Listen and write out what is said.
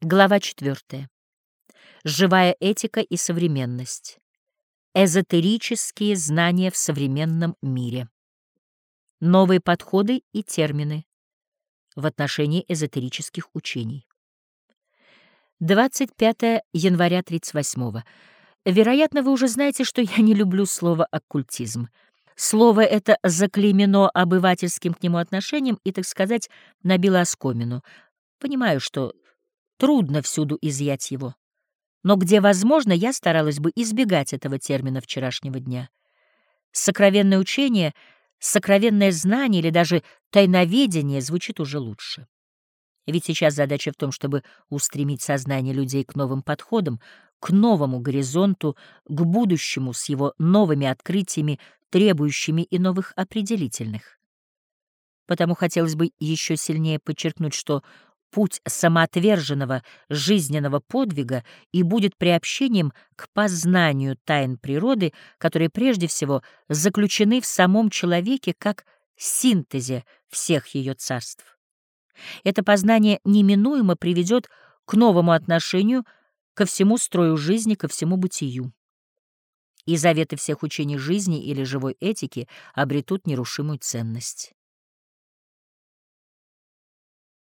Глава 4. Живая этика и современность. Эзотерические знания в современном мире. Новые подходы и термины в отношении эзотерических учений. 25 января 38 Вероятно, вы уже знаете, что я не люблю слово «оккультизм». Слово это заклеймено обывательским к нему отношением и, так сказать, набило оскомину. Понимаю, что Трудно всюду изъять его. Но где возможно, я старалась бы избегать этого термина вчерашнего дня. Сокровенное учение, сокровенное знание или даже тайноведение звучит уже лучше. Ведь сейчас задача в том, чтобы устремить сознание людей к новым подходам, к новому горизонту, к будущему с его новыми открытиями, требующими и новых определительных. Потому хотелось бы еще сильнее подчеркнуть, что путь самоотверженного жизненного подвига и будет приобщением к познанию тайн природы, которые прежде всего заключены в самом человеке как синтезе всех ее царств. Это познание неминуемо приведет к новому отношению ко всему строю жизни, ко всему бытию. И заветы всех учений жизни или живой этики обретут нерушимую ценность.